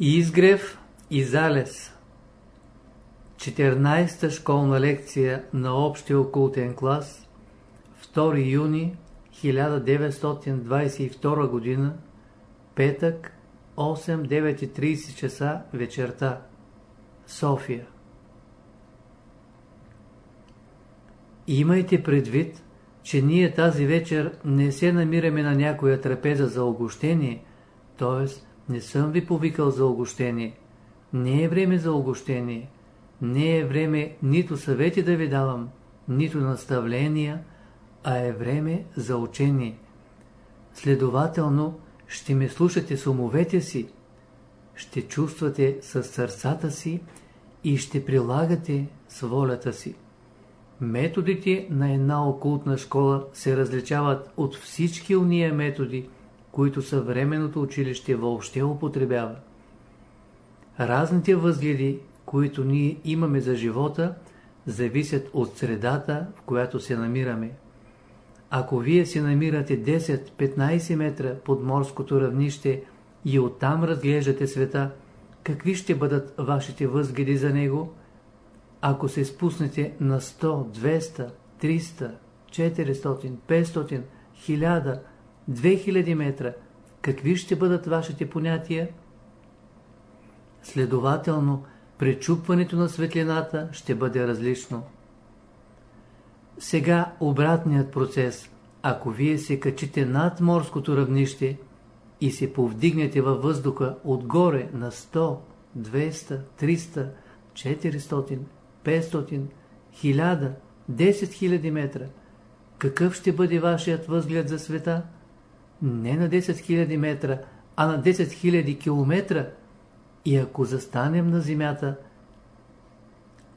Изгрев и залез 14-та школна лекция на общия окултен клас 2 юни 1922 година петък 8-9.30 часа вечерта. София. Имайте предвид, че ние тази вечер не се намираме на някоя трапеза за огощение, т.е. не съм ви повикал за огощение. Не е време за огощение. Не е време нито съвети да ви давам, нито наставления, а е време за учение. Следователно, ще ме слушате с умовете си, ще чувствате с сърцата си и ще прилагате с волята си. Методите на една окултна школа се различават от всички уния методи, които съвременното училище въобще употребява. Разните възгледи, които ние имаме за живота, зависят от средата, в която се намираме. Ако вие се намирате 10-15 метра под морското равнище и оттам разглеждате света, какви ще бъдат вашите възгледи за него? Ако се спуснете на 100, 200, 300, 400, 500, 1000, 2000 метра, какви ще бъдат вашите понятия? Следователно, пречупването на светлината ще бъде различно. Сега обратният процес. Ако вие се качите над морското равнище и се повдигнете във въздуха отгоре на 100, 200, 300, 400, 500, 1000, 10 000 метра, какъв ще бъде вашият възглед за света? Не на 10 000 метра, а на 10 000 километра. И ако застанем на земята,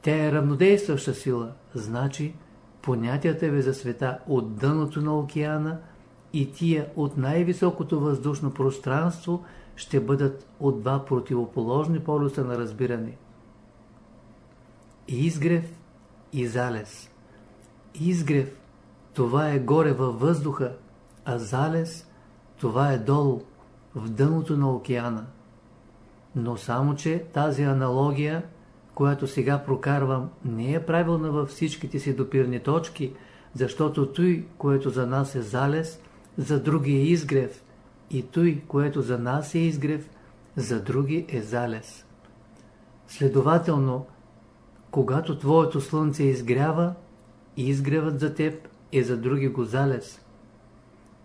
тя е равнодействаща сила, значи понятията ви за света от дъното на океана и тия от най-високото въздушно пространство ще бъдат от два противоположни полюса на разбиране. Изгрев и залез. Изгрев – това е горе във въздуха, а залез – това е долу, в дъното на океана. Но само, че тази аналогия която сега прокарвам, не е правилна във всичките си допирни точки, защото той, което за нас е залез, за други е изгрев, и той, което за нас е изгрев, за други е залез. Следователно, когато твоето слънце изгрява, изгревът за теб е за други го залез.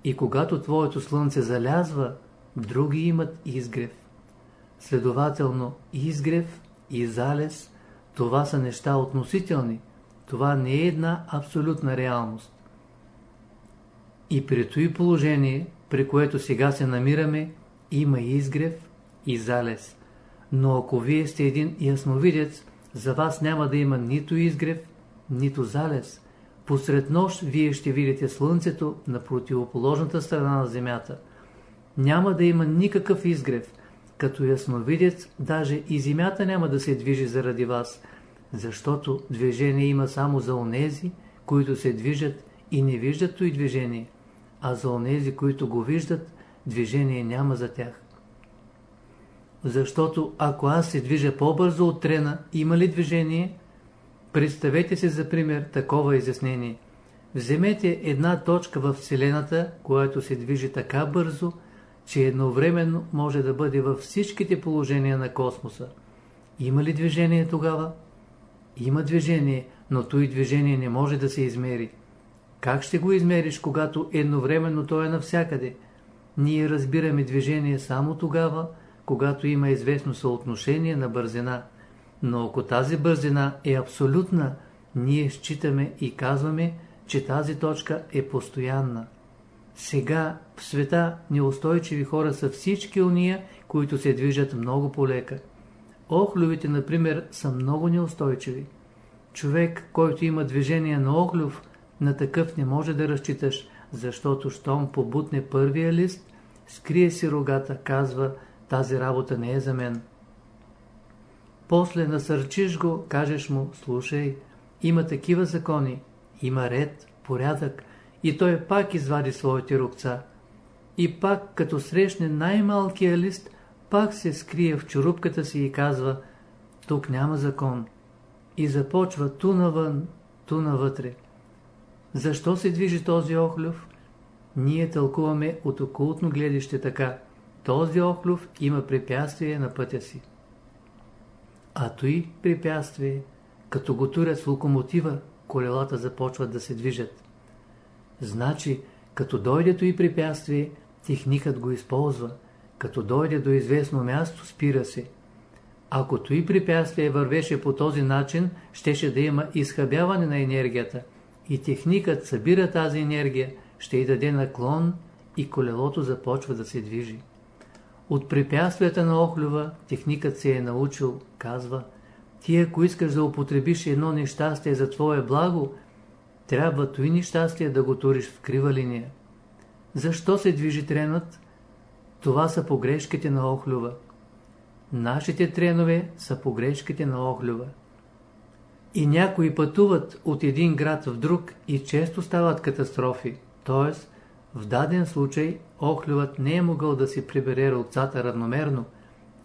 И когато твоето слънце залязва, други имат изгрев. Следователно, изгрев и залез, това са неща относителни. Това не е една абсолютна реалност. И при този положение, при което сега се намираме, има изгрев и залез. Но ако вие сте един ясновидец, за вас няма да има нито изгрев, нито залез. Посред нощ вие ще видите Слънцето на противоположната страна на Земята. Няма да има никакъв изгрев, като ясновидец, даже и земята няма да се движи заради вас, защото движение има само за онези, които се движат и не виждат той движение, а за онези, които го виждат, движение няма за тях. Защото ако аз се движа по-бързо от трена, има ли движение? Представете се за пример такова изяснение. Вземете една точка в Вселената, която се движи така бързо, че едновременно може да бъде във всичките положения на космоса. Има ли движение тогава? Има движение, но той движение не може да се измери. Как ще го измериш, когато едновременно то е навсякъде? Ние разбираме движение само тогава, когато има известно съотношение на бързина. Но ако тази бързина е абсолютна, ние считаме и казваме, че тази точка е постоянна. Сега в света неустойчиви хора са всички уния, които се движат много полека. Охлювите, например, са много неустойчиви. Човек, който има движение на охлюв, на такъв не може да разчиташ, защото щом побутне първия лист, скрие си рогата, казва, тази работа не е за мен. После насърчиш го, кажеш му, слушай, има такива закони, има ред, порядък, и той пак извади своите рукца. И пак, като срещне най-малкия лист, пак се скрие в чурупката си и казва тук няма закон и започва ту навън, ту навътре. Защо се движи този охлюв? Ние тълкуваме от окултно гледище така. Този охлюв има препятствие на пътя си. А той препятствие, като го турят с локомотива, колелата започват да се движат. Значи, като дойде и препятствие, техникът го използва. Като дойде до известно място, спира се. Ако той препятствие вървеше по този начин, щеше да има изхабяване на енергията и техникът събира тази енергия, ще й даде наклон и колелото започва да се движи. От препятствията на Охлюва техникът се е научил, казва, ти ако искаш да употребиш едно нещастие за твое благо, трябва той нещастие да го туриш в крива линия. Защо се движи тренът? Това са погрешките на Охлюва. Нашите тренове са погрешките на Охлюва. И някои пътуват от един град в друг и често стават катастрофи. Т.е. в даден случай Охлювът не е могъл да си прибере рълцата равномерно.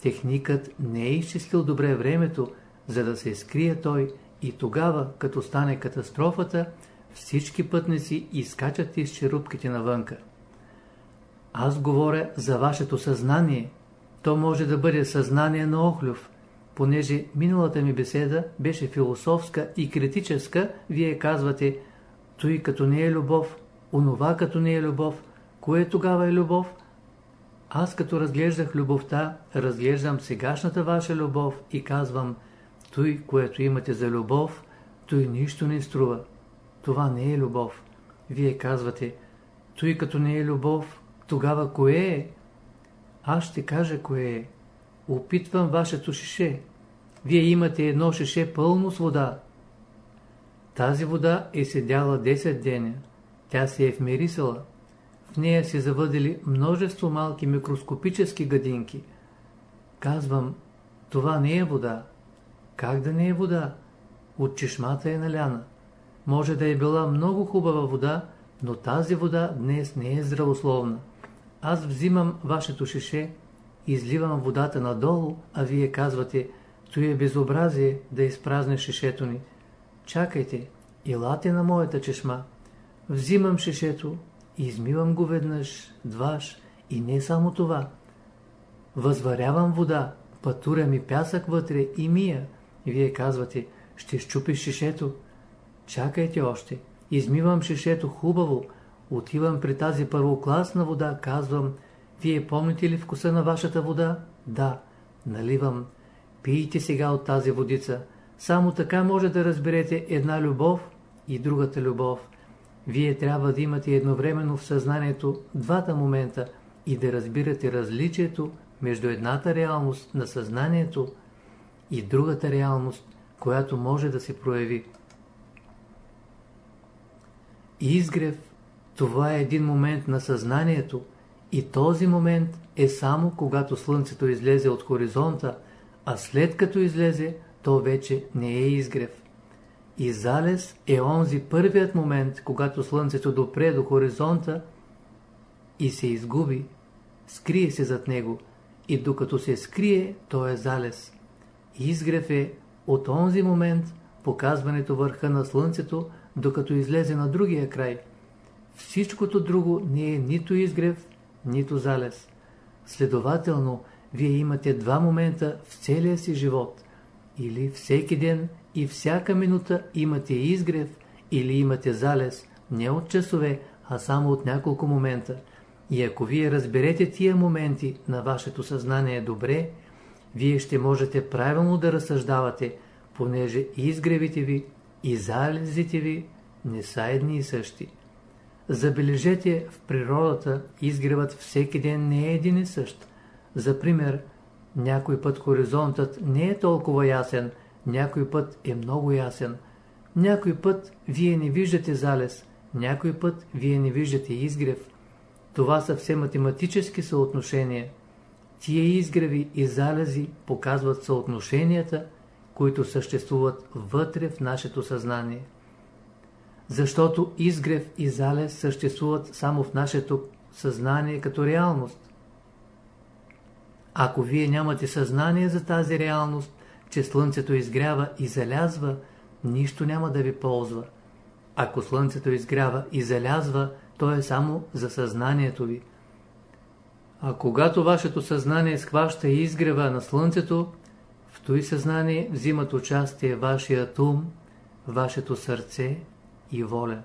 Техникът не е изчислил добре времето, за да се скрие той и тогава, като стане катастрофата, всички пътници изкачат из черупките навънка. Аз говоря за вашето съзнание. То може да бъде съзнание на Охлюв. Понеже миналата ми беседа беше философска и критическа, вие казвате, той като не е любов, онова като не е любов, кое тогава е любов? Аз като разглеждах любовта, разглеждам сегашната ваша любов и казвам, той, което имате за любов, той нищо не струва. Това не е любов. Вие казвате, той като не е любов, тогава кое е? Аз ще кажа кое е. Опитвам вашето шише. Вие имате едно шише пълно с вода. Тази вода е седяла 10 деня. Тя се е вмирисала. В нея се завъдили множество малки микроскопически гадинки. Казвам, това не е вода. Как да не е вода? От чешмата е наляна. Може да е била много хубава вода, но тази вода днес не е здравословна. Аз взимам вашето шеше, изливам водата надолу, а вие казвате, то е безобразие да изпразне шешето ни. Чакайте, елате на моята чешма. Взимам шешето, измивам го веднъж, дваш и не само това. Възварявам вода, пътурям и пясък вътре и мия. Вие казвате, ще щупиш шешето. Чакайте още. Измивам шешето хубаво, отивам при тази първокласна вода, казвам, вие помните ли вкуса на вашата вода? Да, наливам. Пийте сега от тази водица. Само така може да разберете една любов и другата любов. Вие трябва да имате едновременно в съзнанието двата момента и да разбирате различието между едната реалност на съзнанието и другата реалност, която може да се прояви. Изгрев – това е един момент на съзнанието и този момент е само когато Слънцето излезе от хоризонта, а след като излезе, то вече не е изгрев. И залез е онзи първият момент, когато Слънцето допре до хоризонта и се изгуби, скрие се зад него и докато се скрие, то е залез. Изгрев е от онзи момент показването върха на Слънцето, докато излезе на другия край. Всичкото друго не е нито изгрев, нито залез. Следователно, вие имате два момента в целия си живот. Или всеки ден и всяка минута имате изгрев, или имате залез, не от часове, а само от няколко момента. И ако вие разберете тия моменти на вашето съзнание добре, вие ще можете правилно да разсъждавате, понеже изгревите ви и залезите ви не са едни и същи. Забележете, в природата изгревът всеки ден не е един и същ. За пример, някой път хоризонтът не е толкова ясен, някой път е много ясен. Някой път вие не виждате залез, някой път вие не виждате изгрев. Това са все математически съотношения. Тия изгреви и залези показват съотношенията, които съществуват вътре в нашето съзнание. Защото изгрев и залез съществуват само в нашето съзнание като реалност. Ако вие нямате съзнание за тази реалност, че Слънцето изгрява и залязва, нищо няма да ви ползва. Ако Слънцето изгрява и залязва, то е само за съзнанието ви. А когато вашето съзнание схваща и изгрева на Слънцето, в той съзнание взимат участие вашият ум, вашето сърце и воля.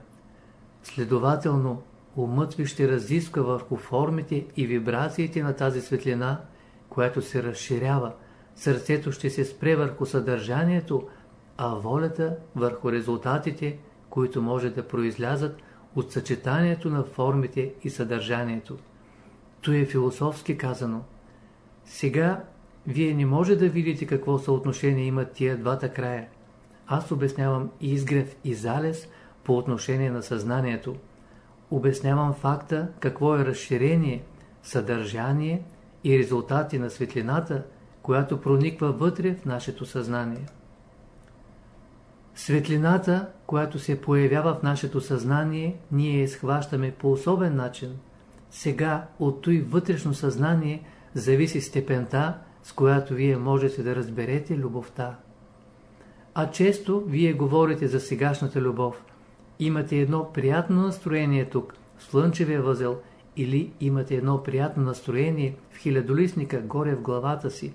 Следователно, умът ви ще разисква върху формите и вибрациите на тази светлина, която се разширява, сърцето ще се спре върху съдържанието, а волята върху резултатите, които може да произлязат от съчетанието на формите и съдържанието. То е философски казано. Сега вие не може да видите какво съотношение имат тия двата края. Аз обяснявам изгрев и залез по отношение на съзнанието. Обяснявам факта какво е разширение, съдържание и резултати на светлината, която прониква вътре в нашето съзнание. Светлината, която се появява в нашето съзнание, ние я схващаме по особен начин. Сега от той вътрешно съзнание зависи степента, с която вие можете да разберете любовта. А често вие говорите за сегашната любов. Имате едно приятно настроение тук, в слънчевия възел, или имате едно приятно настроение в хилядолисника, горе в главата си.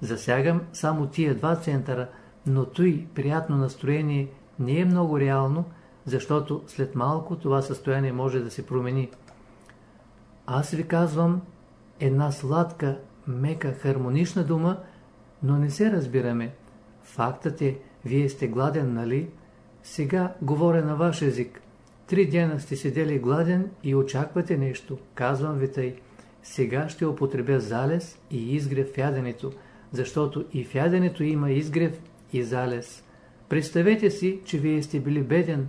Засягам само тия два центъра, но той приятно настроение не е много реално, защото след малко това състояние може да се промени. Аз ви казвам една сладка, мека, хармонична дума, но не се разбираме. Фактът е, вие сте гладен, нали? Сега говоря на ваш език. Три дена сте седели гладен и очаквате нещо. Казвам ви тъй. Сега ще употребя залез и изгрев в яденето, защото и в яденето има изгрев и залез. Представете си, че вие сте били беден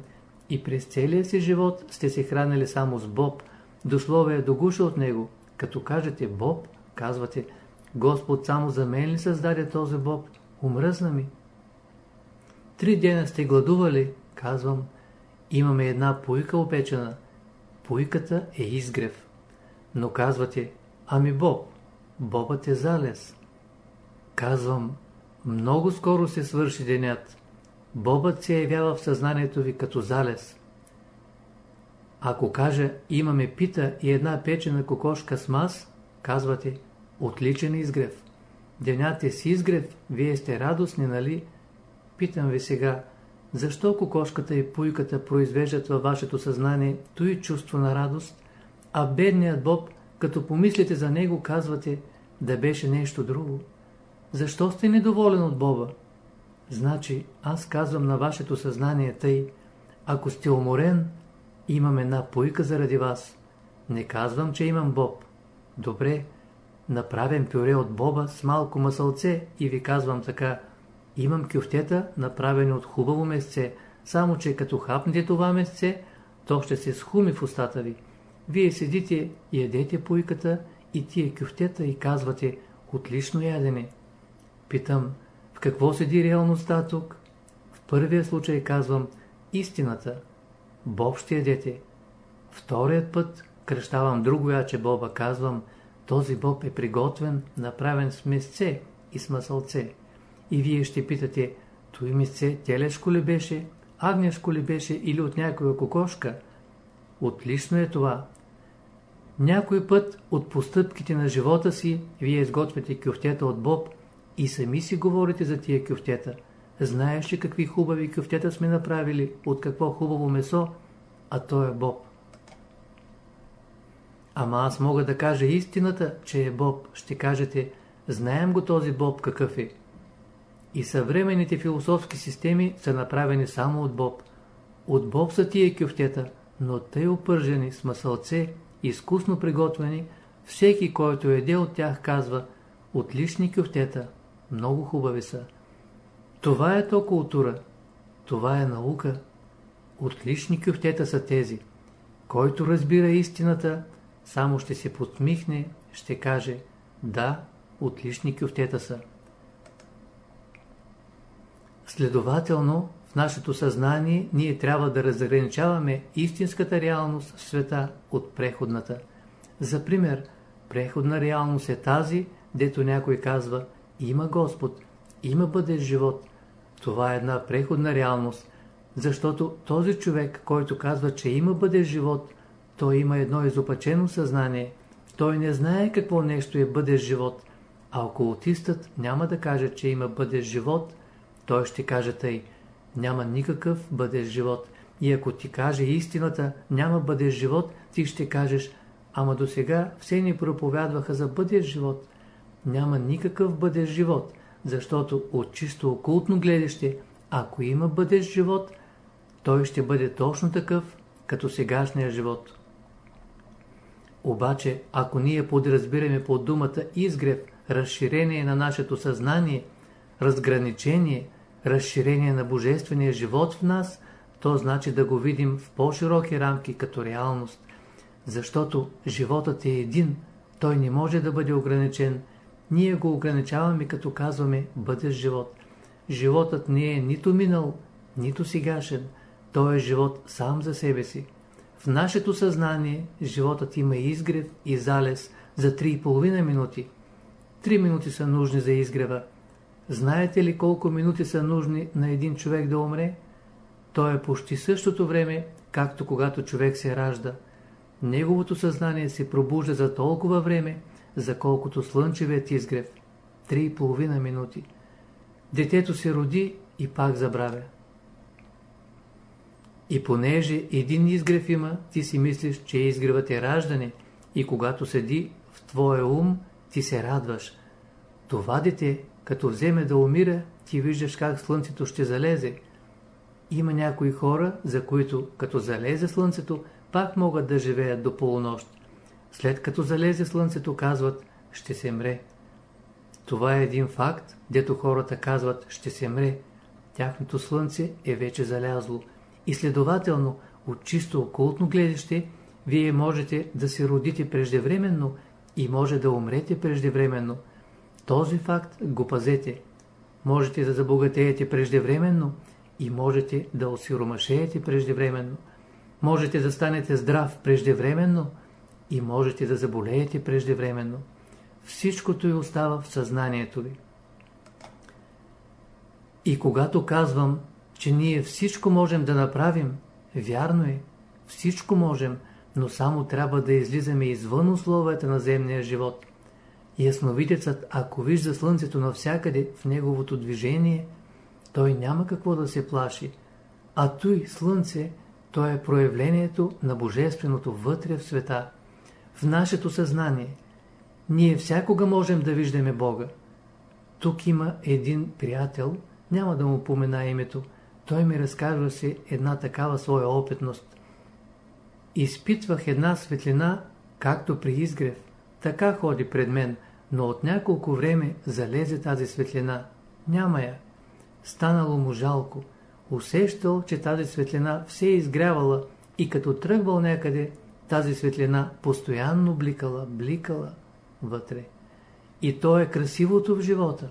и през целия си живот сте се хранили само с боб, дословие до гуша от него. Като кажете боб, казвате, Господ само за мен ли създаде този боб? Умръзна ми. Три дена сте гладували, казвам, имаме една пуйка опечена. Пуйката е изгрев. Но казвате, ами боб, бобът е залез. Казвам, много скоро се свърши денят. Бобът се явява в съзнанието ви като залез. Ако кажа, имаме пита и една печена кокошка с мас, казвате, отличен изгрев. Денят е с изгрев, вие сте радостни, нали? Питам ви сега, защо кокошката и пуйката произвеждат във вашето съзнание той чувство на радост, а бедният Боб, като помислите за него, казвате да беше нещо друго? Защо сте недоволен от Боба? Значи, аз казвам на вашето съзнание тъй, ако сте уморен, имам една пуйка заради вас. Не казвам, че имам Боб. Добре, направен пюре от боба с малко масълце и ви казвам така, имам кюфтета, направени от хубаво месце, само че като хапнете това месце, то ще се схуми в устата ви. Вие седите, ядете пуйката и тия кюфтета и казвате, отлично ядене. Питам, в какво седи реалността тук? В първия случай казвам истината. Боб ще ядете. Вторият път кръщавам друго яче боба, казвам, този боб е приготвен, направен с месце и с масълце. И вие ще питате, той месце телешко ли беше, агнешко ли беше или от някоя кокошка? Отлично е това. Някой път от постъпките на живота си вие изготвяте кюфтета от боб и сами си говорите за тия кюфтета. Знаеш ли какви хубави кюфтета сме направили, от какво хубаво месо, а то е боб. Ама аз мога да кажа истината, че е Боб. Ще кажете, знаем го този Боб какъв е. И съвременните философски системи са направени само от Боб. От Боб са тия кюфтета, но тъй опържени с масълце, изкусно приготвени, всеки, който еде от тях, казва, отлични кюфтета, много хубави са. Това е то култура, това е наука. Отлични кюфтета са тези. Който разбира истината, само ще се подсмихне, ще каже да, отлични кюфтета са. Следователно, в нашето съзнание ние трябва да разграничаваме истинската реалност в света от преходната. За пример, преходна реалност е тази, дето някой казва има Господ, има бъдещ живот. Това е една преходна реалност, защото този човек, който казва, че има бъдещ живот, той има едно изопачено съзнание. Той не знае какво нещо е бъдещ живот. А окултистът няма да каже, че има бъдещ живот, той ще каже тъй. Няма никакъв бъдещ живот. И ако ти каже истината, няма бъдещ живот, ти ще кажеш, ама до сега все ни проповядваха за бъдещ живот. Няма никакъв бъдещ живот, защото от чисто окултно гледаще, ако има бъдещ живот, той ще бъде точно такъв, като сегашния живот. Обаче, ако ние подразбираме под думата изгрев, разширение на нашето съзнание, разграничение, разширение на божествения живот в нас, то значи да го видим в по-широки рамки като реалност. Защото животът е един, той не може да бъде ограничен. Ние го ограничаваме като казваме бъдещ живот. Животът не е нито минал, нито сегашен. Той е живот сам за себе си. В нашето съзнание животът има изгрев и залез за 3,5 минути. Три минути са нужни за изгрева. Знаете ли колко минути са нужни на един човек да умре? То е почти същото време, както когато човек се ражда. Неговото съзнание се пробужда за толкова време, за колкото слънчевият изгрев. Три и половина минути. Детето се роди и пак забравя. И понеже един изгрев има, ти си мислиш, че изгревът е раждане и когато седи в твоя ум, ти се радваш. Това дете, като вземе да умира, ти виждаш как слънцето ще залезе. Има някои хора, за които като залезе слънцето, пак могат да живеят до полунощ. След като залезе слънцето, казват, ще се мре. Това е един факт, дето хората казват, ще се мре. Тяхното слънце е вече залязло. И следователно, от чисто окултно гледаще, вие можете да се родите преждевременно и може да умрете преждевременно. Този факт го пазете. Можете да забогатеете преждевременно и можете да осиромашеете преждевременно. Можете да станете здрав преждевременно и можете да заболеете преждевременно. Всичкото и остава в съзнанието ви. И когато казвам, че ние всичко можем да направим, вярно е, всичко можем, но само трябва да излизаме извън условията на земния живот. Ясновидецът, ако вижда слънцето навсякъде в неговото движение, той няма какво да се плаши. А той, слънце, то е проявлението на Божественото вътре в света, в нашето съзнание. Ние всякога можем да виждаме Бога. Тук има един приятел, няма да му помена името, той ми разказва си една такава своя опитност. Изпитвах една светлина, както при изгрев. Така ходи пред мен, но от няколко време залезе тази светлина. Няма я. Станало му жалко. Усещал, че тази светлина все е изгрявала и като тръгвал някъде, тази светлина постоянно бликала, бликала вътре. И то е красивото в живота.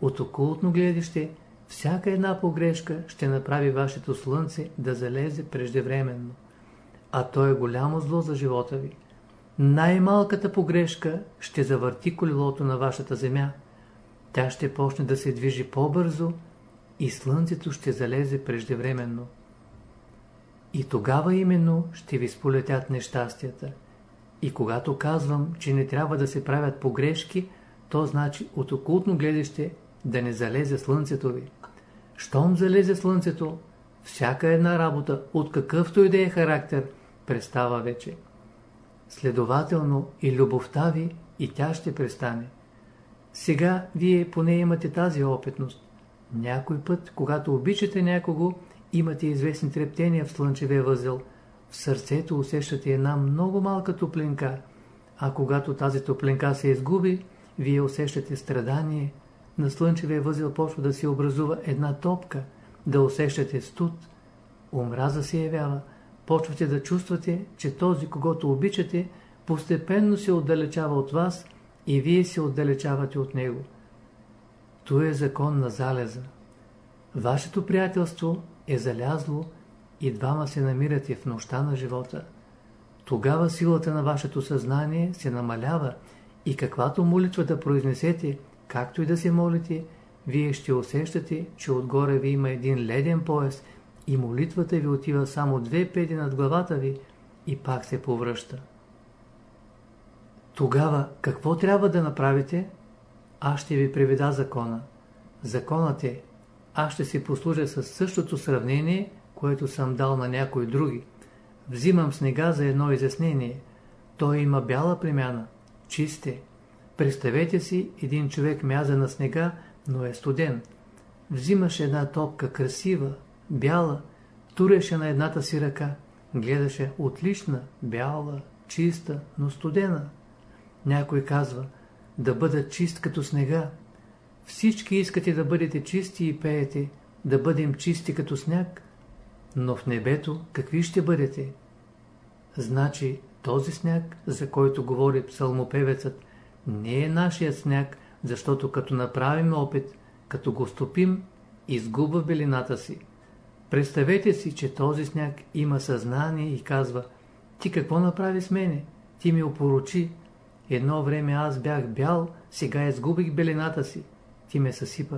От окултно гледаще, всяка една погрешка ще направи вашето слънце да залезе преждевременно. А то е голямо зло за живота ви. Най-малката погрешка ще завърти колелото на вашата земя. Тя ще почне да се движи по-бързо и слънцето ще залезе преждевременно. И тогава именно ще ви сполетят нещастията. И когато казвам, че не трябва да се правят погрешки, то значи от окултно гледаще да не залезе слънцето ви. Щом залезе слънцето, всяка една работа, от какъвто и да е характер, престава вече. Следователно и любовта ви, и тя ще престане. Сега вие поне имате тази опитност. Някой път, когато обичате някого, имате известни трептения в слънчевия възел. В сърцето усещате една много малка топлинка, а когато тази топлинка се изгуби, вие усещате страдание. На слънчевия възел почва да се образува една топка, да усещате студ. Омраза се явява. Почвате да чувствате, че този, когато обичате, постепенно се отдалечава от вас и вие се отдалечавате от него. То е закон на залеза. Вашето приятелство е залязло и двама се намирате в нощта на живота. Тогава силата на вашето съзнание се намалява И каквато молитва да произнесете, както и да се молите, вие ще усещате, че отгоре ви има един леден пояс и молитвата ви отива само две педи над главата ви и пак се повръща. Тогава какво трябва да направите? Аз ще ви приведа закона. Законът е, аз ще си послужа с същото сравнение, което съм дал на някои други. Взимам снега за едно изяснение. Той има бяла премяна, чисте. Представете си, един човек мяза на снега, но е студен. Взимаше една топка красива, бяла, туреше на едната си ръка. Гледаше отлична, бяла, чиста, но студена. Някой казва, да бъда чист като снега. Всички искате да бъдете чисти и пеете, да бъдем чисти като сняг. Но в небето какви ще бъдете? Значи този сняг, за който говори псалмопевецът, не е нашият сняг, защото като направим опит, като го стопим, изгубва белината си. Представете си, че този сняг има съзнание и казва Ти какво направи с мене? Ти ми опорочи. Едно време аз бях бял, сега изгубих белината си. Ти ме съсипа.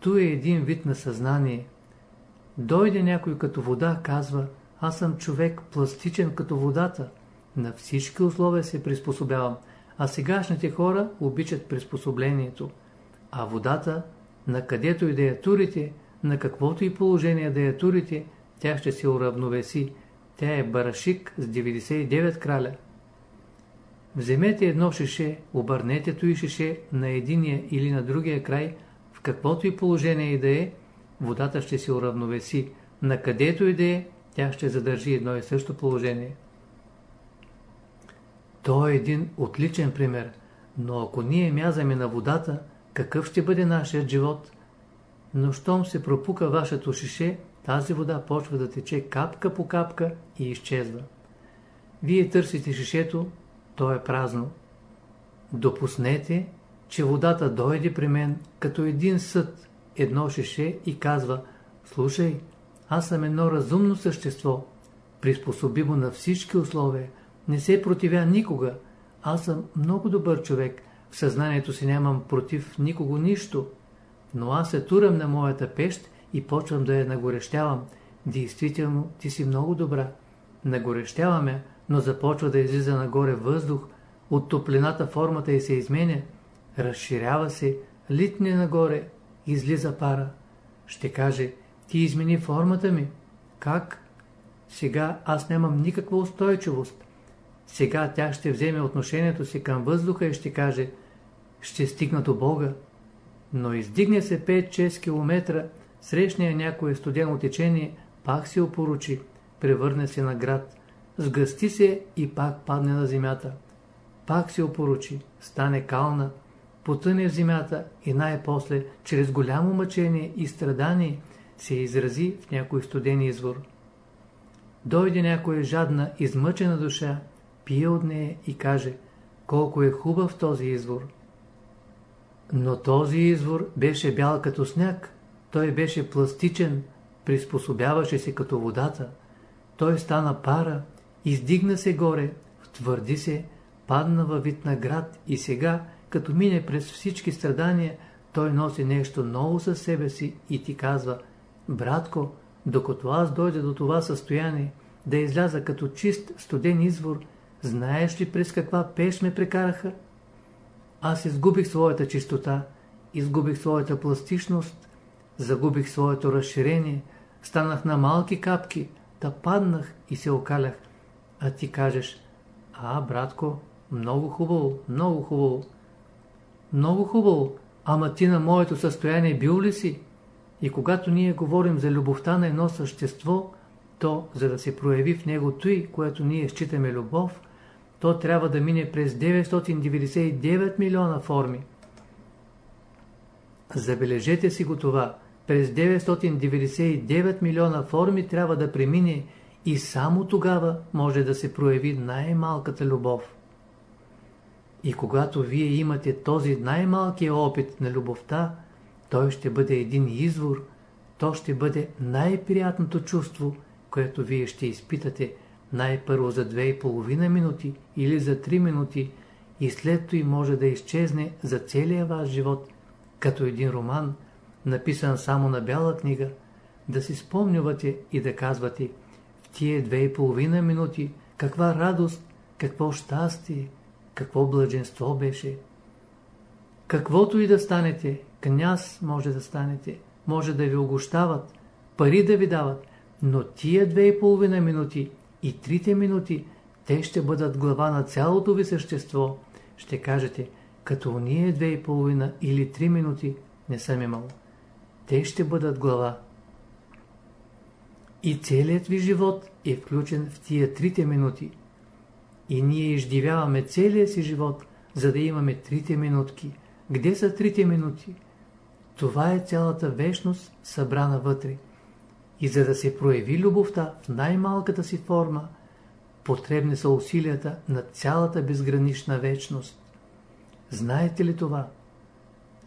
Ту е един вид на съзнание. Дойде някой като вода, казва Аз съм човек пластичен като водата. На всички условия се приспособявам. А сегашните хора обичат приспособлението. А водата, на където и да я турите, на каквото и положение да я турите, тя ще се уравновеси. Тя е барашик с 99 краля. Вземете едно шеше, обърнете то и шеше на единия или на другия край, в каквото и положение и да е, водата ще се уравновеси. На където и да е, тя ще задържи едно и също положение. То е един отличен пример, но ако ние мязаме на водата, какъв ще бъде нашият живот? Но щом се пропука вашето шише, тази вода почва да тече капка по капка и изчезва. Вие търсите шишето, то е празно. Допуснете, че водата дойде при мен като един съд, едно шише и казва Слушай, аз съм едно разумно същество, приспособимо на всички условия, не се противя никога. Аз съм много добър човек. В съзнанието си нямам против никого нищо. Но аз се турам на моята пещ и почвам да я нагорещявам. Действително, ти си много добра. Нагорещяваме, но започва да излиза нагоре въздух. От топлината формата й се изменя. Разширява се, литне нагоре, излиза пара. Ще каже, ти измени формата ми. Как? Сега аз нямам никаква устойчивост. Сега тя ще вземе отношението си към въздуха и ще каже ще стигна до Бога. Но издигне се 5-6 км, срещния някое студено течение, пак се опоручи, превърне се на град, сгъсти се и пак падне на земята. Пак се опоручи, стане кална, потъне в земята и най-после, чрез голямо мъчение и страдание, се изрази в някой студен извор. Дойде някоя жадна, измъчена душа пие от нея и каже колко е хубав този извор. Но този извор беше бял като сняг, той беше пластичен, приспособяваше се като водата. Той стана пара, издигна се горе, втвърди се, падна във вид на град и сега, като мине през всички страдания, той носи нещо ново със себе си и ти казва, братко, докато аз дойда до това състояние, да изляза като чист студен извор, Знаеш ли през каква пеш ме прекараха? Аз изгубих своята чистота, изгубих своята пластичност, загубих своето разширение, станах на малки капки, да паднах и се окалях. А ти кажеш, а, братко, много хубаво, много хубаво. Много хубаво, ама ти на моето състояние бил ли си? И когато ние говорим за любовта на едно същество, то, за да се прояви в него той, което ние считаме любов, то трябва да мине през 999 милиона форми. Забележете си го това. През 999 милиона форми трябва да премине и само тогава може да се прояви най-малката любов. И когато вие имате този най-малкият опит на любовта, той ще бъде един извор, то ще бъде най-приятното чувство, което вие ще изпитате най-първо за две и половина минути или за три минути и след това може да изчезне за целия ваш живот, като един роман, написан само на бяла книга, да си спомнявате и да казвате в тия две и половина минути каква радост, какво щастие, какво блаженство беше. Каквото и да станете, княз може да станете, може да ви огощават, пари да ви дават, но тия две и половина минути и трите минути, те ще бъдат глава на цялото ви същество. Ще кажете, като ние две и половина или три минути не съм имал. Те ще бъдат глава. И целият ви живот е включен в тия трите минути. И ние издивяваме целия си живот, за да имаме трите минутки. Где са трите минути? Това е цялата вечност, събрана вътре. И за да се прояви любовта в най-малката си форма, потребни са усилията на цялата безгранична вечност. Знаете ли това?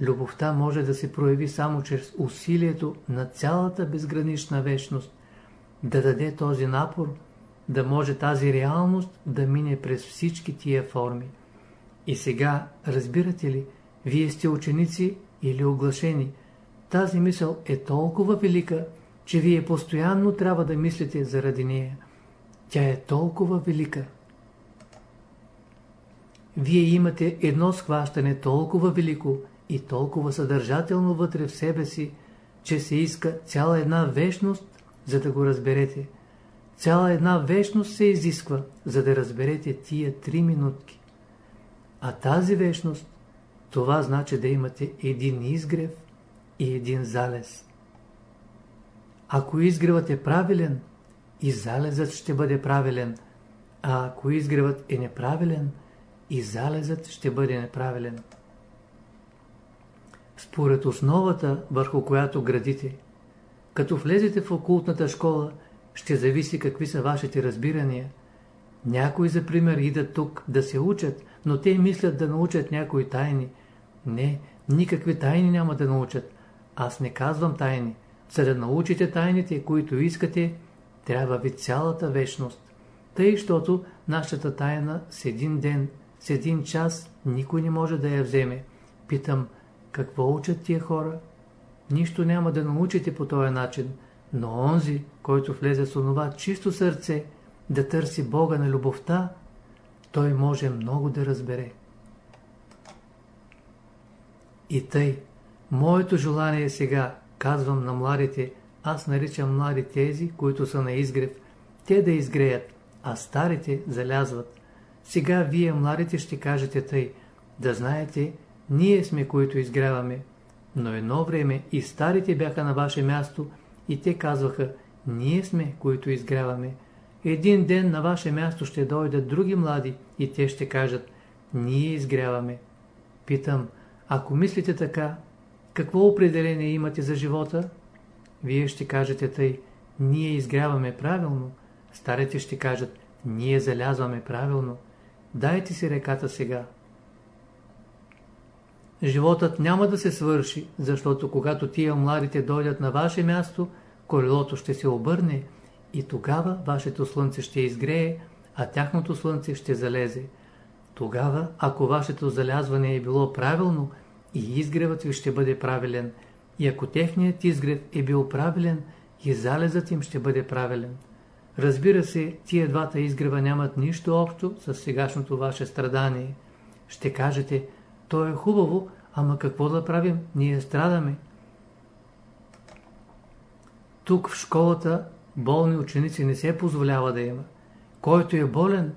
Любовта може да се прояви само чрез усилието на цялата безгранична вечност, да даде този напор, да може тази реалност да мине през всички тия форми. И сега, разбирате ли, вие сте ученици или оглашени. Тази мисъл е толкова велика, че вие постоянно трябва да мислите заради нея. Тя е толкова велика. Вие имате едно схващане толкова велико и толкова съдържателно вътре в себе си, че се иска цяла една вечност, за да го разберете. Цяла една вечност се изисква, за да разберете тия три минутки. А тази вечност, това значи да имате един изгрев и един залез. Ако изгревът е правилен, и залезът ще бъде правилен, а ако изгревът е неправилен, и залезът ще бъде неправилен. Според основата, върху която градите, като влезете в окултната школа, ще зависи какви са вашите разбирания. Някои, за пример, идат тук да се учат, но те мислят да научат някои тайни. Не, никакви тайни няма да научат. Аз не казвам тайни. За да научите тайните, които искате, трябва ви цялата вечност. Тъй, защото нашата тайна с един ден, с един час, никой не може да я вземе. Питам, какво учат тия хора? Нищо няма да научите по този начин, но онзи, който влезе с онова чисто сърце, да търси Бога на любовта, той може много да разбере. И тъй, моето желание е сега, казвам на младите, аз наричам млади тези, които са на изгрев, те да изгреят, а старите залязват. Сега вие, младите, ще кажете тъй, да знаете, ние сме, които изгряваме. Но едно време и старите бяха на ваше място и те казваха, ние сме, които изгряваме. Един ден на ваше място ще дойдат други млади и те ще кажат, ние изгряваме. Питам, ако мислите така, какво определение имате за живота? Вие ще кажете тъй, ние изгряваме правилно. Старите ще кажат, ние залязваме правилно. Дайте си реката сега. Животът няма да се свърши, защото когато тия младите дойдат на ваше място, колелото ще се обърне и тогава вашето слънце ще изгрее, а тяхното слънце ще залезе. Тогава, ако вашето залязване е било правилно, и изгревът ви ще бъде правилен, и ако техният изгрев е бил правилен, и залезът им ще бъде правилен. Разбира се, тия двата изгрева нямат нищо общо с сегашното ваше страдание. Ще кажете, то е хубаво, ама какво да правим? Ние страдаме. Тук в школата болни ученици не се позволява да има. Който е болен,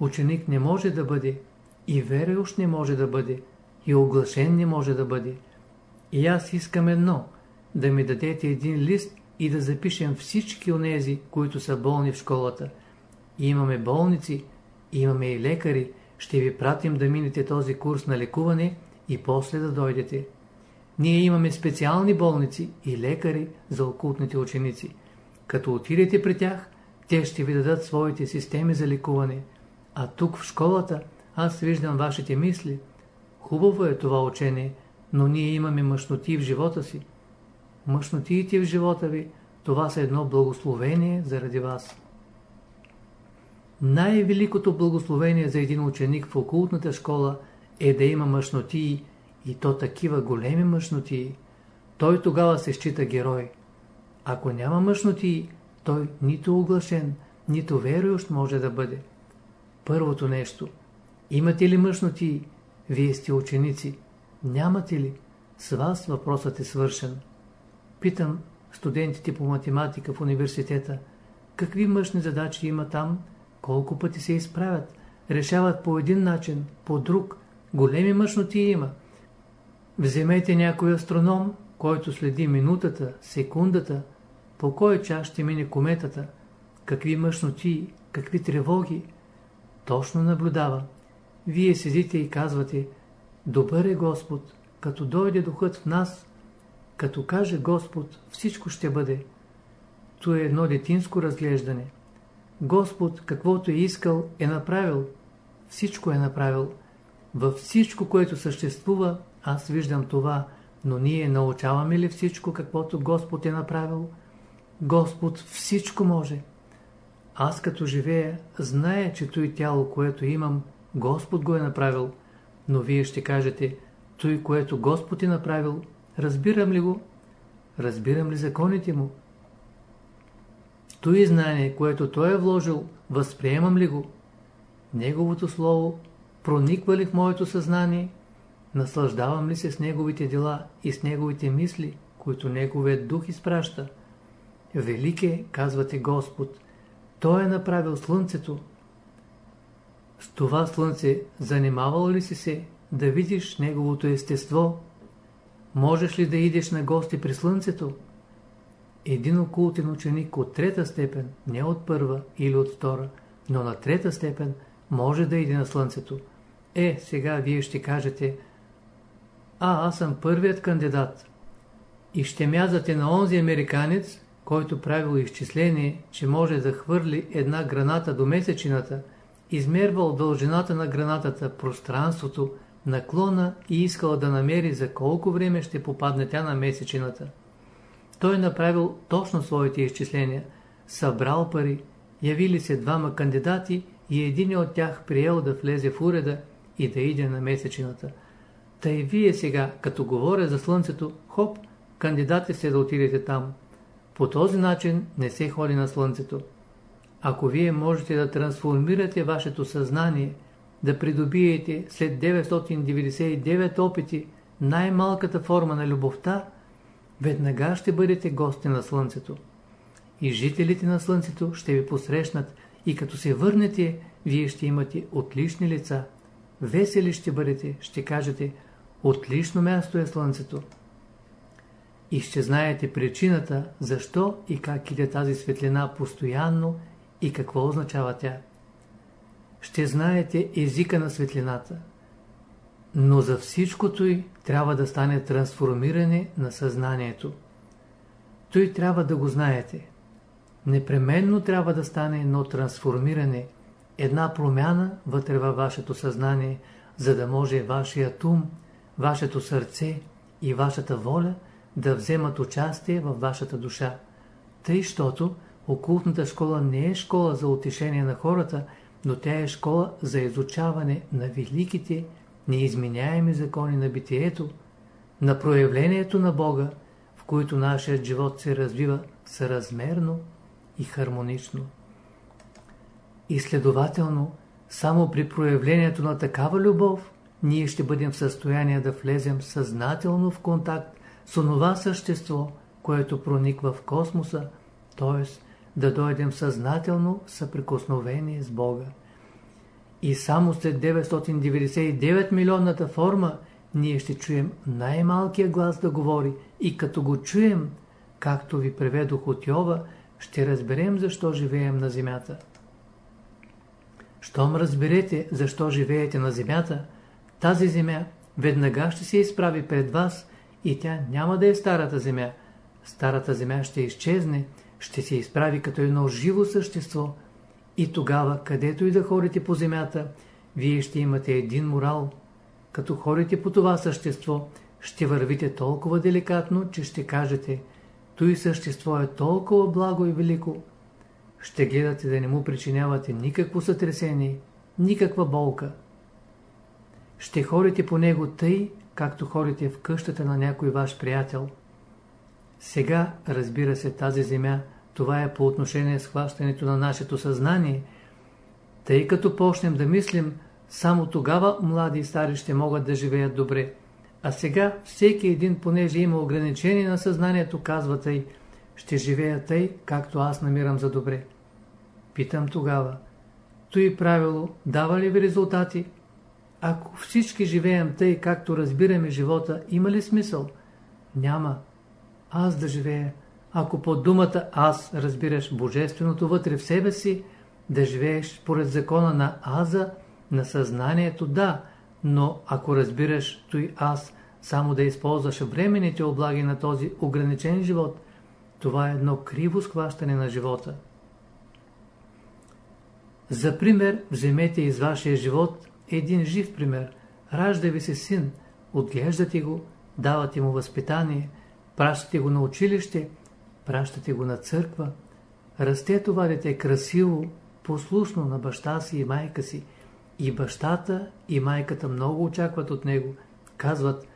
ученик не може да бъде, и верующ не може да бъде, и оглашен не може да бъде. И аз искам едно, да ми дадете един лист и да запишем всички онези, които са болни в школата. И имаме болници, имаме и лекари, ще ви пратим да минете този курс на лекуване и после да дойдете. Ние имаме специални болници и лекари за окултните ученици. Като отидете при тях, те ще ви дадат своите системи за лекуване. А тук в школата аз виждам вашите мисли. Хубаво е това учение, но ние имаме мъжноти в живота си. Мъжнотиите в живота ви, това са едно благословение заради вас. Най-великото благословение за един ученик в окултната школа е да има мъжнотии и то такива големи мъжнотии. Той тогава се счита герой. Ако няма мъжнотии, той нито оглашен, нито верующ може да бъде. Първото нещо. Имате ли мъжнотии? Вие сте ученици. Нямате ли? С вас въпросът е свършен. Питам студентите по математика в университета, какви мъжни задачи има там, колко пъти се изправят, решават по един начин, по друг, големи мъжноти има. Вземете някой астроном, който следи минутата, секундата, по кой час ще мине кометата, какви мъжноти, какви тревоги. Точно наблюдава. Вие седите и казвате, добър е Господ, като дойде духът в нас, като каже Господ, всичко ще бъде. То е едно детинско разглеждане. Господ, каквото е искал, е направил. Всичко е направил. Във всичко, което съществува, аз виждам това, но ние научаваме ли всичко, каквото Господ е направил? Господ всичко може. Аз като живея, зная, че той тяло, което имам, Господ го е направил. Но вие ще кажете, той, което Господ е направил, разбирам ли го? Разбирам ли законите му? Той знание, което той е вложил, възприемам ли го? Неговото слово прониква ли в моето съзнание? Наслаждавам ли се с неговите дела и с неговите мисли, които неговият дух изпраща? Велик е, казвате Господ, Той е направил слънцето. С това слънце занимавал ли си се да видиш неговото естество? Можеш ли да идеш на гости при слънцето? Един окултен ученик от трета степен, не от първа или от втора, но на трета степен, може да иде на слънцето. Е, сега вие ще кажете, а аз съм първият кандидат. И ще мязате на онзи американец, който правил изчисление, че може да хвърли една граната до месечината, измервал дължината на гранатата, пространството, наклона и искал да намери за колко време ще попадне тя на месечината. Той направил точно своите изчисления, събрал пари, явили се двама кандидати и един от тях приел да влезе в уреда и да иде на месечината. Тъй вие сега, като говоря за Слънцето, хоп, кандидати се да отидете там. По този начин не се ходи на Слънцето. Ако вие можете да трансформирате вашето съзнание, да придобиете след 999 опити най-малката форма на любовта, веднага ще бъдете гости на Слънцето. И жителите на Слънцето ще ви посрещнат и като се върнете, вие ще имате отлични лица. Весели ще бъдете, ще кажете, отлично място е Слънцето. И ще знаете причината, защо и как иде тази светлина постоянно и какво означава тя. Ще знаете езика на светлината. Но за всичкото й трябва да стане трансформиране на съзнанието. Той трябва да го знаете. Непременно трябва да стане едно трансформиране, една промяна вътре във вашето съзнание, за да може вашият ум, вашето сърце и вашата воля да вземат участие във вашата душа. Тъй, щото окултната школа не е школа за утешение на хората, но тя е школа за изучаване на великите, неизменяеми закони на битието, на проявлението на Бога, в които нашият живот се развива съразмерно и хармонично. И следователно, само при проявлението на такава любов, ние ще бъдем в състояние да влезем съзнателно в контакт с онова същество, което прониква в космоса, т.е. да дойдем съзнателно в съприкосновение с Бога. И само след 999 милионната форма ние ще чуем най-малкия глас да говори и като го чуем, както ви преведох от Йова, ще разберем защо живеем на земята. Щом разберете защо живеете на земята, тази земя веднага ще се изправи пред вас и тя няма да е старата земя. Старата земя ще изчезне, ще се изправи като едно живо същество и тогава, където и да ходите по земята, вие ще имате един морал. Като ходите по това същество, ще вървите толкова деликатно, че ще кажете, той същество е толкова благо и велико. Ще гледате да не му причинявате никакво сътресение, никаква болка. Ще ходите по него тъй, както ходите в къщата на някой ваш приятел. Сега, разбира се, тази земя, това е по отношение с хващането на нашето съзнание. Тъй като почнем да мислим, само тогава млади и стари ще могат да живеят добре. А сега всеки един, понеже има ограничение на съзнанието, казва тъй, ще живея тъй, както аз намирам за добре. Питам тогава, той правило дава ли ви резултати? Ако всички живеем тъй, както разбираме живота, има ли смисъл? Няма. Аз да живея. Ако под думата аз разбираш божественото вътре в себе си, да живееш според закона на аза, на съзнанието, да, но ако разбираш той аз, само да използваш временните облаги на този ограничен живот, това е едно криво схващане на живота. За пример вземете из вашия живот един жив пример. Ражда ви се син, отглеждате го, давате му възпитание, пращате го на училище, пращате го на църква. Расте това дете красиво, послушно на баща си и майка си. И бащата и майката много очакват от него. Казват,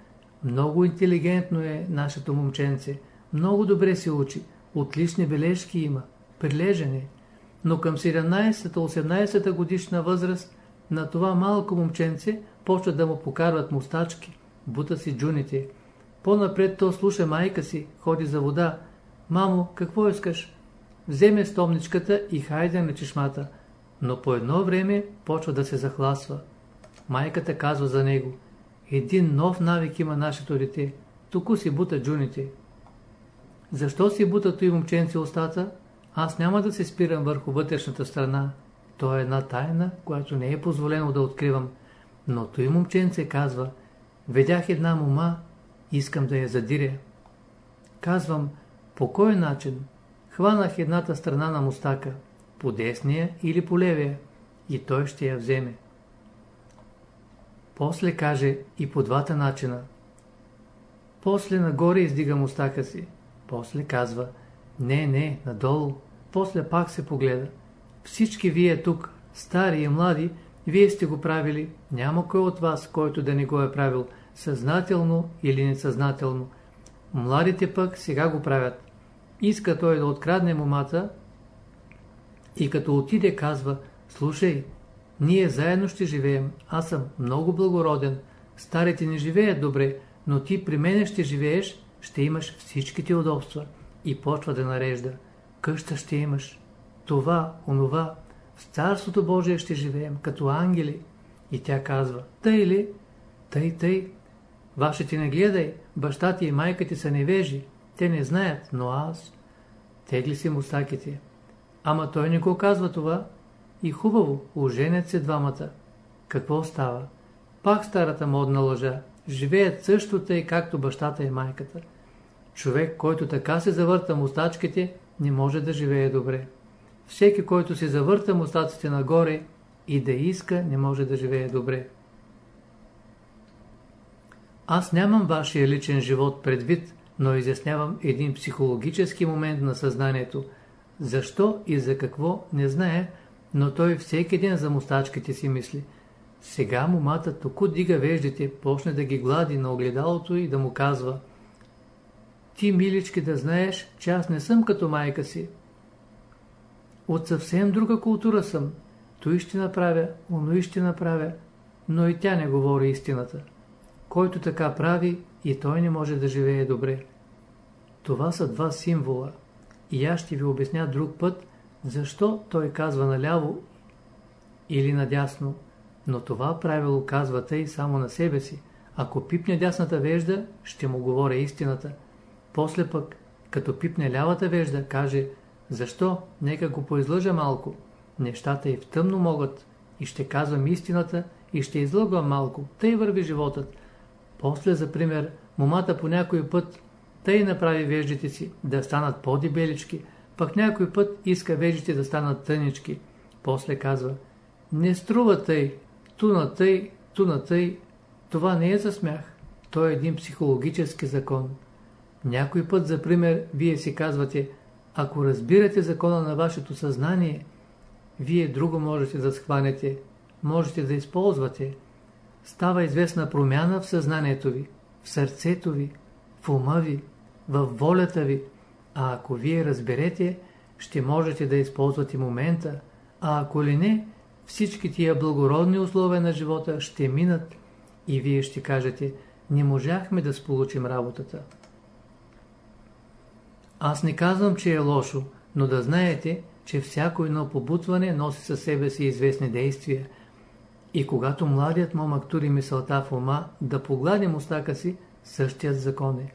много интелигентно е нашето момченце, много добре се учи, отлични бележки има, прилежен е. Но към 17-18 годишна възраст на това малко момченце почва да му покарват мустачки, бута си джуните. По-напред то слуша майка си, ходи за вода. Мамо, какво искаш? Вземе стомничката и хайде на чешмата. Но по едно време почва да се захласва. Майката казва за него. Един нов навик има нашето дете. Туку си бута джуните. Защо си бута той момченце устата? Аз няма да се спирам върху вътрешната страна. То е една тайна, която не е позволено да откривам. Но той момченце казва, видях една мума, искам да я задиря. Казвам, по кой начин? Хванах едната страна на мустака, по десния или по левия, и той ще я вземе. После каже и по двата начина. После нагоре издига мустака си. После казва, не, не, надолу. После пак се погледа. Всички вие тук, стари и млади, вие сте го правили. Няма кой от вас, който да не го е правил, съзнателно или несъзнателно. Младите пък сега го правят. Иска той да открадне момата и като отиде казва, слушай, ние заедно ще живеем, аз съм много благороден, старите не живеят добре, но ти при мене ще живееш, ще имаш всичките удобства. И почва да нарежда. Къща ще имаш. Това, онова. В Царството Божие ще живеем, като ангели. И тя казва, тъй ли? Тъй, тъй. Вашите не гледай, баща ти и майка ти са невежи. Те не знаят, но аз... Тегли си мустаките. Ама той не го казва това. И хубаво, оженят се двамата. Какво става? Пак старата модна лъжа. Живеят също тъй, както бащата и майката. Човек, който така се завърта мустачките, не може да живее добре. Всеки, който се завърта мустаците нагоре и да иска, не може да живее добре. Аз нямам вашия личен живот предвид, но изяснявам един психологически момент на съзнанието. Защо и за какво не знае, но той всеки ден за мустачките си мисли. Сега момата току дига веждите, почне да ги глади на огледалото и да му казва Ти, милички, да знаеш, че аз не съм като майка си. От съвсем друга култура съм. Той ще направя, оно и ще направя, но и тя не говори истината. Който така прави, и той не може да живее добре. Това са два символа. И аз ще ви обясня друг път, защо той казва наляво или надясно, но това правило казва тъй само на себе си. Ако пипне дясната вежда, ще му говоря истината. После пък, като пипне лявата вежда, каже, защо? Нека го поизлъжа малко. Нещата и в тъмно могат. И ще казвам истината, и ще излъгвам малко. Тъй върви животът. После, за пример, момата по някой път тъй направи веждите си да станат по-дебелички, пък някой път иска веждите да станат тънички. После казва, не струва тъй, ту на тъй, ту на тъй. Това не е за смях. То е един психологически закон. Някой път, за пример, вие си казвате, ако разбирате закона на вашето съзнание, вие друго можете да схванете, можете да използвате. Става известна промяна в съзнанието ви, в сърцето ви, в ума ви, в волята ви, а ако вие разберете, ще можете да използвате момента, а ако ли не, всички тия благородни условия на живота ще минат и вие ще кажете, не можахме да сполучим работата. Аз не казвам, че е лошо, но да знаете, че всяко едно побутване носи със себе си известни действия. И когато младият момък тури мисълта в ума да поглади мустака си, същият закон е.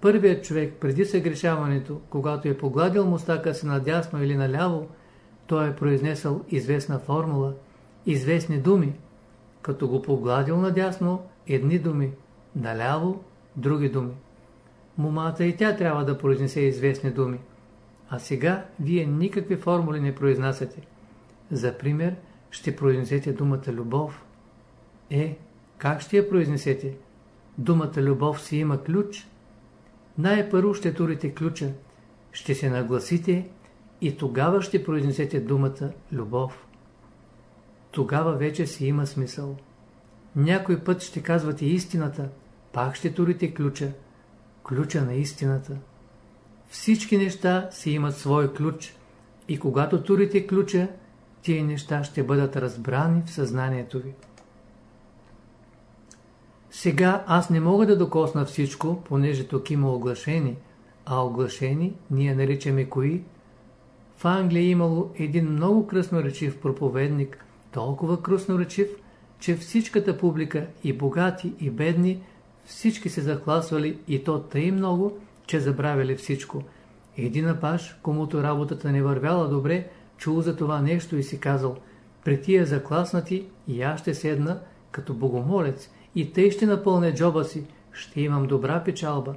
Първият човек преди съгрешаването, когато е погладил мустака си надясно или наляво, той е произнесъл известна формула, известни думи. Като го погладил надясно, едни думи, наляво, други думи. Момата и тя трябва да произнесе известни думи. А сега вие никакви формули не произнасяте. За пример, ще произнесете думата любов. Е, как ще я произнесете? Думата любов си има ключ. Най-първо ще турите ключа, ще се нагласите и тогава ще произнесете думата любов. Тогава вече си има смисъл. Някой път ще казвате истината, пак ще турите ключа, ключа на истината. Всички неща си имат свой ключ и когато турите ключа, тия неща ще бъдат разбрани в съзнанието ви. Сега аз не мога да докосна всичко, понеже тук има оглашени, а оглашени ние наричаме кои? В Англия е имало един много кръсноречив проповедник, толкова кръсноречив, че всичката публика, и богати, и бедни, всички се захласвали и то тъй много, че забравяли всичко. Един апаш, комуто работата не вървяла добре, чул за това нещо и си казал, при тия закласнати и аз ще седна като богомолец и тъй ще напълня джоба си, ще имам добра печалба.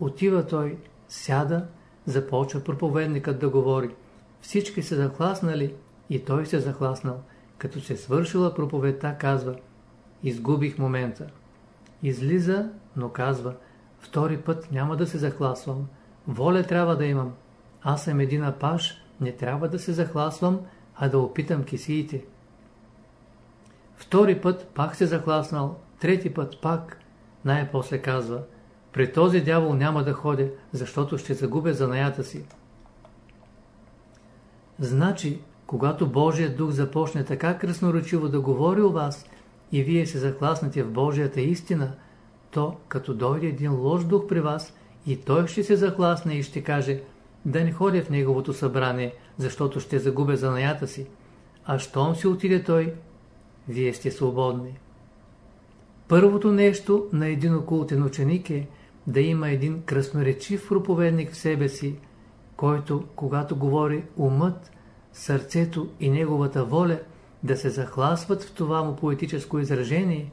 Отива той, сяда, започва проповедникът да говори. Всички се захласнали и той се захласнал. Като се свършила проповедта, казва Изгубих момента. Излиза, но казва Втори път няма да се захласвам. Воля трябва да имам. Аз съм един апаш, не трябва да се захласвам, а да опитам кисиите. Втори път пак се захласнал, трети път пак. Най-после казва, при този дявол няма да ходя, защото ще загубя занаята си. Значи, когато Божият дух започне така красноречиво да говори о вас и вие се захласнете в Божията истина, то като дойде един лош дух при вас и той ще се захласне и ще каже да не ходя в неговото събрание, защото ще загубя занаята си. А щом си отиде той, вие сте свободни. Първото нещо на един окултен ученик е да има един красноречив проповедник в себе си, който, когато говори умът, сърцето и неговата воля да се захласват в това му поетическо изражение,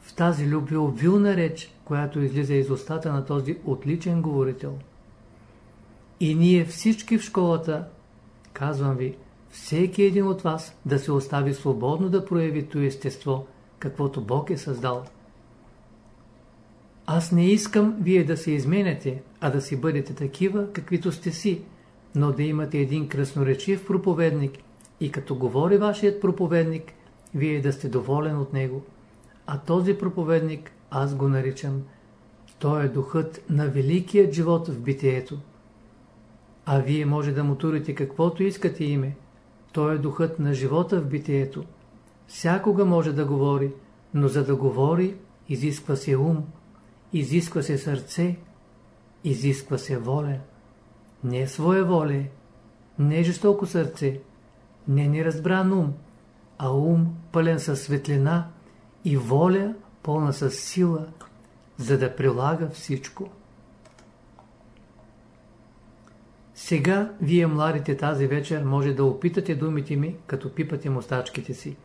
в тази любвеобилна реч, която излиза из устата на този отличен говорител. И ние всички в школата, казвам ви, всеки един от вас да се остави свободно да прояви то естество, каквото Бог е създал. Аз не искам вие да се изменяте, а да си бъдете такива, каквито сте си, но да имате един красноречив проповедник и като говори вашият проповедник, вие да сте доволен от него. А този проповедник аз го наричам. Той е духът на великият живот в битието. А вие може да му турите каквото искате име. Той е духът на живота в битието. Всякога може да говори, но за да говори, изисква се ум, изисква се сърце, изисква се воля. Не своя воля, не жестоко сърце, не неразбран ум, а ум пълен със светлина и воля пълна със сила, за да прилага всичко. Сега, вие младите тази вечер, може да опитате думите ми, като пипате мустачките си.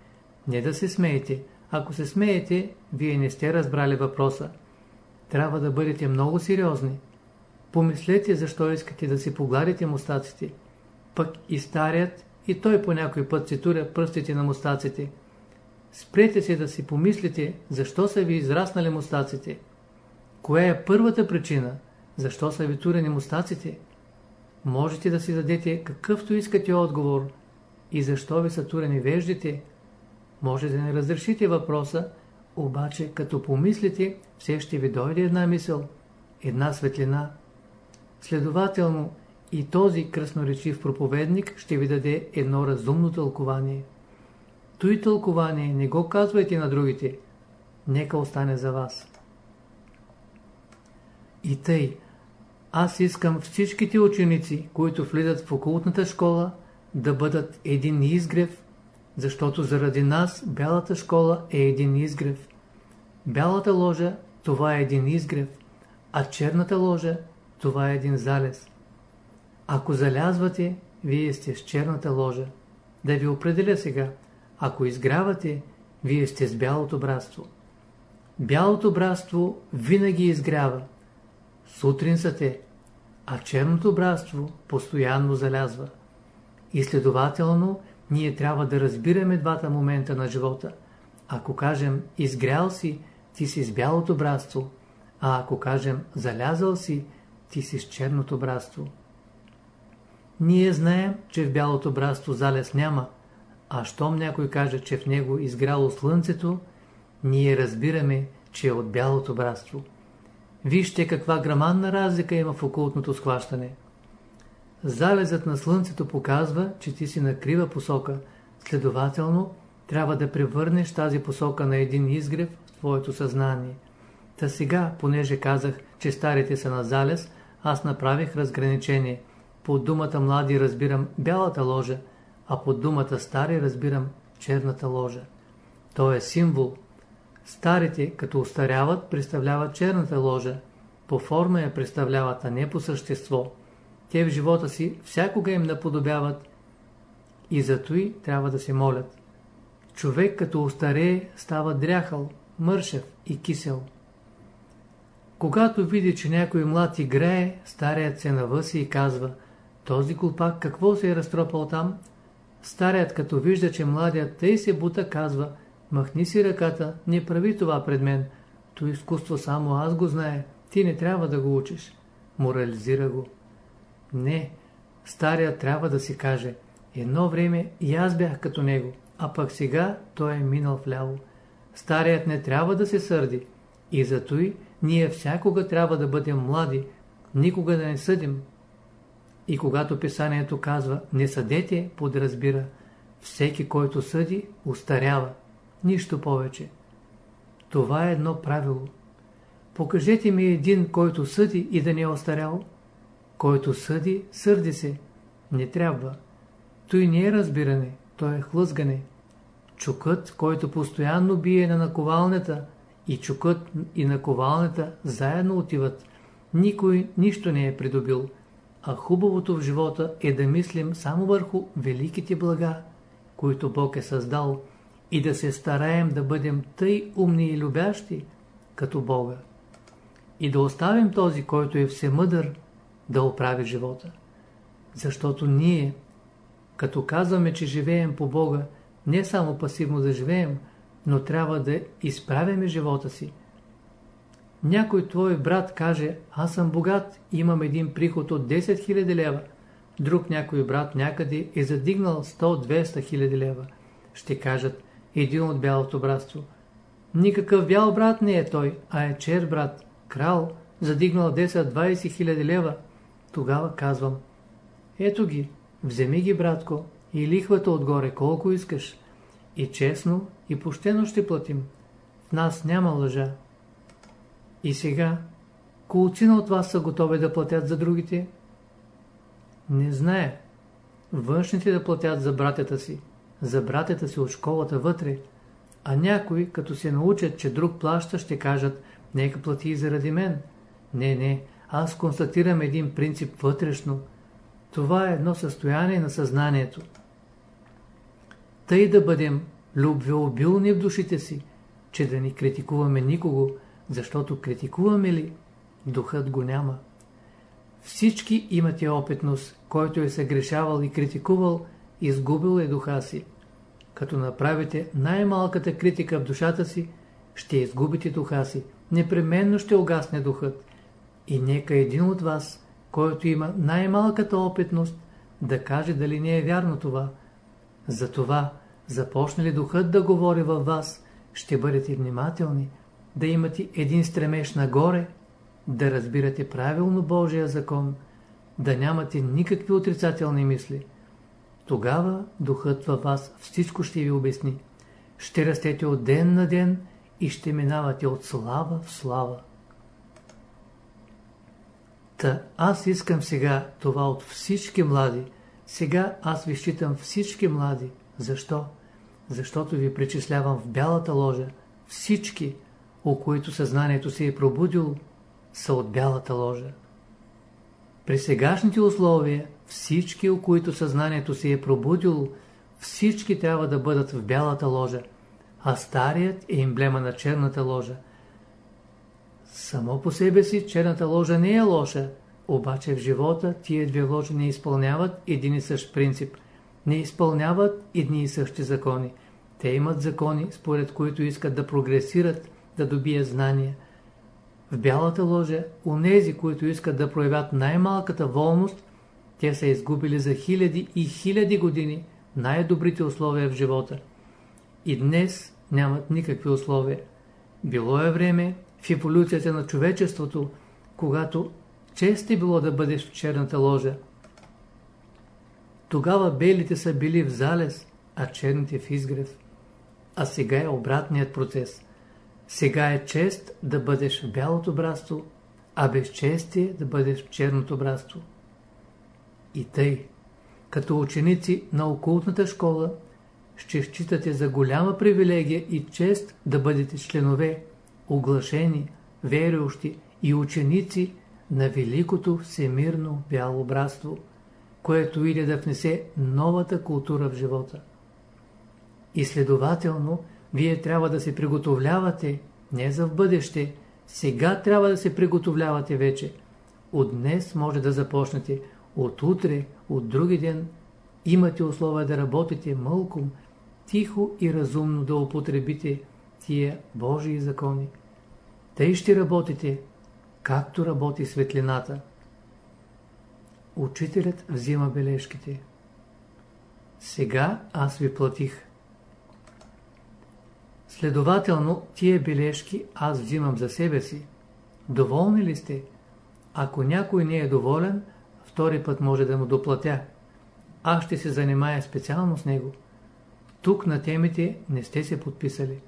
Не да се смеете. Ако се смеете, вие не сте разбрали въпроса. Трябва да бъдете много сериозни. Помислете защо искате да си погладите мустаците. Пък и старият, и той по някой път си туря пръстите на мустаците. Спрете се да си помислите, защо са ви израснали мустаците. Коя е първата причина, защо са ви турени мустаците? можете да си дадете какъвто искате отговор и защо ви са турени веждите, може да не разрешите въпроса, обаче като помислите, все ще ви дойде една мисъл, една светлина. Следователно, и този кръсноречив проповедник ще ви даде едно разумно тълкование. Той тълкование не го казвайте на другите, нека остане за вас. И тъй, аз искам всичките ученици, които влизат в окултната школа, да бъдат един изгрев, защото заради нас бялата школа е един изгрев. Бялата ложа това е един изгрев, а черната ложа това е един залез. Ако залязвате, вие сте с черната ложа. Да ви определя сега. Ако изгрявате, вие сте с бялото братство. Бялото братство винаги изгрява. Сутрин са те, а черното братство постоянно залязва. И следователно, ние трябва да разбираме двата момента на живота. Ако кажем изгрял си, ти си с бялото братство, а ако кажем залязал си, ти си с черното братство. Ние знаем, че в бялото братство залез няма, а щом някой каже, че в него изгряло слънцето, ние разбираме, че е от бялото братство. Вижте каква граманна разлика има в окултното схващане. Залезът на слънцето показва, че ти си на крива посока, следователно трябва да превърнеш тази посока на един изгрев в твоето съзнание. Та сега, понеже казах, че старите са на залез, аз направих разграничение. Под думата млади разбирам бялата ложа, а под думата стари разбирам черната ложа. То е символ, Старите, като устаряват, представляват черната ложа. По форма я представляват, а не по същество. Те в живота си всякога им наподобяват и зато и трябва да се молят. Човек като устарее става дряхал, мършев и кисел. Когато види, че някой млад играе, старият се навъси и казва «Този колпак какво се е разтропал там?» Старият като вижда, че младият тъй се бута, казва – Махни си ръката, не прави това пред мен. То изкуство само аз го знае, ти не трябва да го учиш. Морализира го. Не, стария трябва да си каже. Едно време и аз бях като него, а пък сега той е минал вляво. Старият не трябва да се сърди. И зато и ние всякога трябва да бъдем млади, никога да не съдим. И когато писанието казва не съдете, подразбира, всеки, който съди, устарява. Нищо повече. Това е едно правило. Покажете ми един, който съди и да не е остарял. Който съди, сърди се. Не трябва. Той не е разбиране, то е хлъзгане. Чукът, който постоянно бие на наковалнята, и чукът и наковалнята заедно отиват. Никой нищо не е придобил. А хубавото в живота е да мислим само върху великите блага, които Бог е създал – и да се стараем да бъдем тъй умни и любящи, като Бога. И да оставим този, който е всемъдър, да оправи живота. Защото ние, като казваме, че живеем по Бога, не само пасивно да живеем, но трябва да изправяме живота си. Някой твой брат каже, аз съм богат, имам един приход от 10 000 лева. Друг някой брат някъде е задигнал 100-200 000 лева. Ще кажат, един от бялото братство. Никакъв бял брат не е той, а е чер брат, крал, задигнал 10-20 хиляди лева. Тогава казвам, ето ги, вземи ги, братко, и лихвата отгоре колко искаш. И честно, и пощено ще платим. В нас няма лъжа. И сега, колцина от вас са готови да платят за другите? Не знае. Външните да платят за братята си за братята си от школата вътре, а някои, като се научат, че друг плаща, ще кажат, нека плати и заради мен. Не, не, аз констатирам един принцип вътрешно. Това е едно състояние на съзнанието. Тъй да бъдем любвеобилни в душите си, че да ни критикуваме никого, защото критикуваме ли, духът го няма. Всички имате опитност, който е съгрешавал и критикувал, изгубил е духа си. Като направите най-малката критика в душата си, ще изгубите духа си. Непременно ще огасне духът. И нека един от вас който има най-малката опитност, да каже дали не е вярно това. Затова, започне ли духът да говори във вас, ще бъдете внимателни, да имате един стремеж нагоре, да разбирате правилно Божия закон, да нямате никакви отрицателни мисли. Тогава духът във вас всичко ще ви обясни. Ще растете от ден на ден и ще минавате от слава в слава. Та аз искам сега това от всички млади. Сега аз ви считам всички млади. Защо? Защото ви причислявам в бялата ложа. Всички, у които съзнанието се е пробудило, са от бялата ложа. При сегашните условия всички, у които съзнанието се е пробудило, всички трябва да бъдат в бялата ложа, а старият е емблема на черната ложа. Само по себе си черната ложа не е лоша, обаче в живота тия две ложи не изпълняват един и същ принцип, не изпълняват едни и същи закони. Те имат закони, според които искат да прогресират, да добият знания. В бялата ложа, нези, които искат да проявят най-малката волност, те са изгубили за хиляди и хиляди години най-добрите условия в живота. И днес нямат никакви условия. Било е време в еволюцията на човечеството, когато чест е било да бъдеш в черната ложа. Тогава белите са били в залез, а черните в изгрев. А сега е обратният процес. Сега е чест да бъдеш в бялото братство, а безчестие да бъдеш в черното братство. И тъй, като ученици на окултната школа, ще считате за голяма привилегия и чест да бъдете членове, оглашени, верующи и ученици на великото всемирно бяло братство, което иде да внесе новата култура в живота. И следователно, вие трябва да се приготовлявате не за в бъдеще, сега трябва да се приготовлявате вече. От днес може да започнете, от утре, от други ден. Имате условия да работите мълком, тихо и разумно да употребите тия Божии закони. Тъй ще работите, както работи светлината. Учителят взима бележките. Сега аз ви платих. Следователно, тия бележки аз взимам за себе си. Доволни ли сте? Ако някой не е доволен, втори път може да му доплатя. Аз ще се занимая специално с него. Тук на темите не сте се подписали.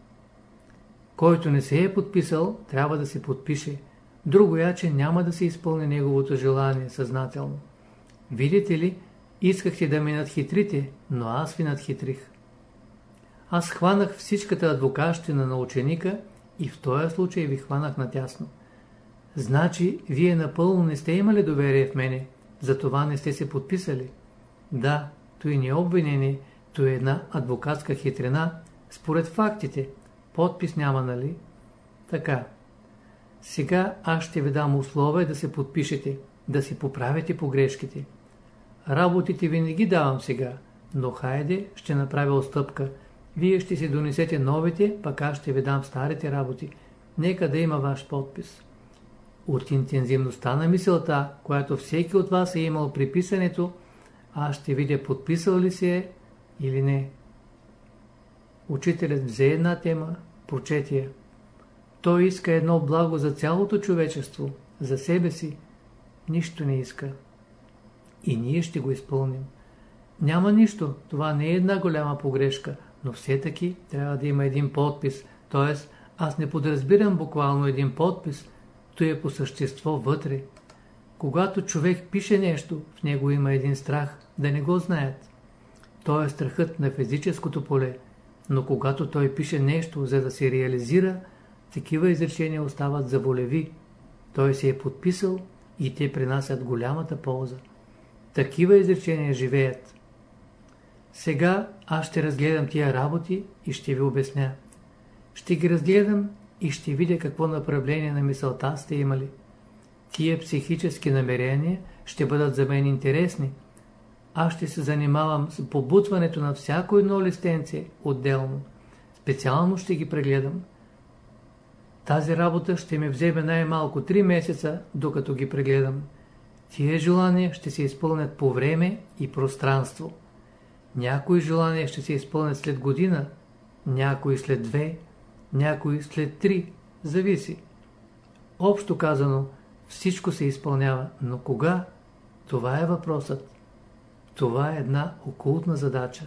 Който не се е подписал, трябва да се подпише. Другояче няма да се изпълни неговото желание съзнателно. Видите ли, искахте да ме надхитрите, но аз ви надхитрих. Аз хванах всичката адвокащина на ученика и в този случай ви хванах натясно. Значи, вие напълно не сте имали доверие в мене, затова не сте се подписали. Да, той не е обвинение, то е една адвокатска хитрина, според фактите. Подпис няма, нали? Така. Сега аз ще ви дам условия да се подпишете, да си поправите погрешките. Работите ви не ги давам сега, но хайде ще направя отстъпка – вие ще си донесете новите, пък аз ще ви дам старите работи. Нека да има ваш подпис. От интензивността на мисълта, която всеки от вас е имал при писането, аз ще видя подписал ли се е или не. Учителят взе една тема, прочете я. Той иска едно благо за цялото човечество, за себе си. Нищо не иска. И ние ще го изпълним. Няма нищо, това не е една голяма погрешка – но все таки трябва да има един подпис, т.е. аз не подразбирам буквално един подпис, то е по същество вътре. Когато човек пише нещо, в него има един страх, да не го знаят. Той е страхът на физическото поле, но когато той пише нещо, за да се реализира, такива изречения остават заболеви. Той се е подписал и те принасят голямата полза. Такива изречения живеят. Сега аз ще разгледам тия работи и ще ви обясня. Ще ги разгледам и ще видя какво направление на мисълта сте имали. Тия психически намерения ще бъдат за мен интересни. Аз ще се занимавам с побутването на всяко едно листенце отделно. Специално ще ги прегледам. Тази работа ще ми вземе най-малко 3 месеца, докато ги прегледам. Тия желания ще се изпълнят по време и пространство. Някои желания ще се изпълнят след година, някои след две, някои след три, зависи. Общо казано, всичко се изпълнява, но кога? Това е въпросът. Това е една окултна задача.